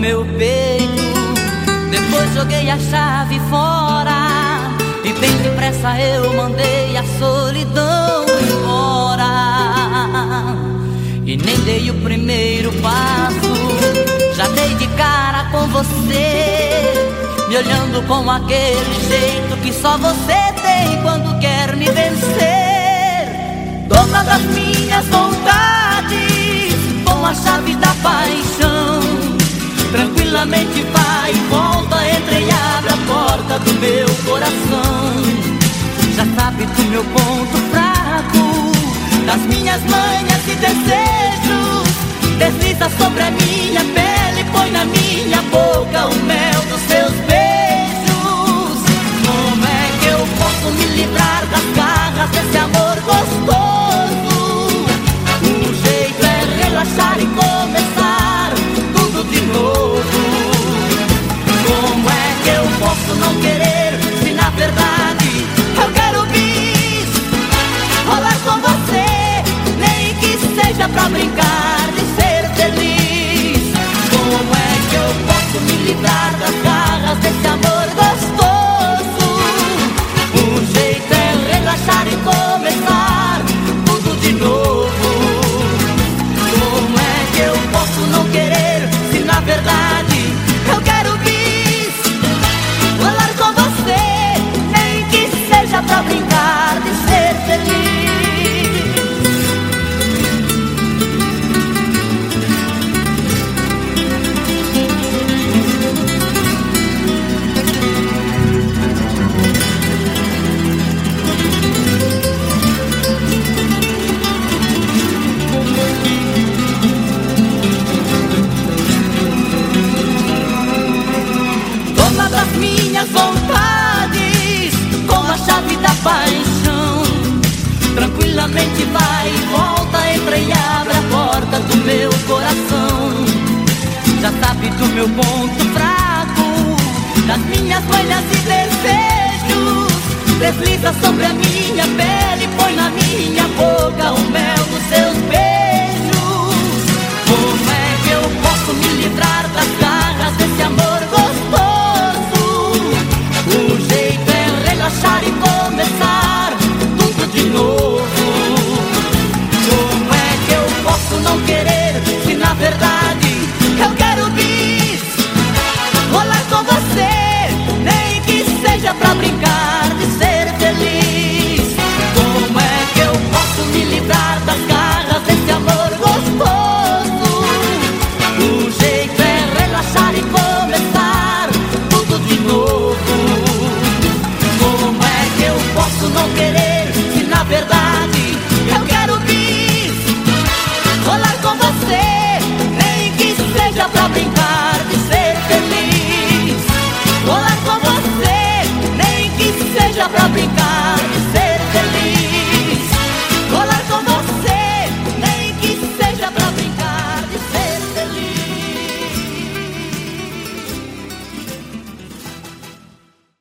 meu peito. Depois joguei a chave fora. E bem depressa eu mandei a solidão embora. E nem dei o primeiro passo. Já dei de cara com você. Me olhando com aquele jeito que só você tem quando quer me vencer. Dona das minhas vontades, Tranquilamente vai e volta, entra e abre a porta do meu coração. Já sabe do meu ponto fraco, das minhas manhas e desejos. Desliza sobre a minha pele, põe na minha boca o mel dos seus beijos. Como é que eu posso me livrar das garras desse amor gostoso? O jeito é relaxar e começar verdade Tranquilamente vai e volta, entra e abre a porta do meu coração. Já sabe do meu ponto fraco, das minhas manhas e desejos. Desliza sobre a minha pele, põe na minha boca o mel dos seus beijos. Como é que eu posso me livrar das garras desse amor gostoso? O jeito é relaxar e começar tudo de novo. Eu posso não querer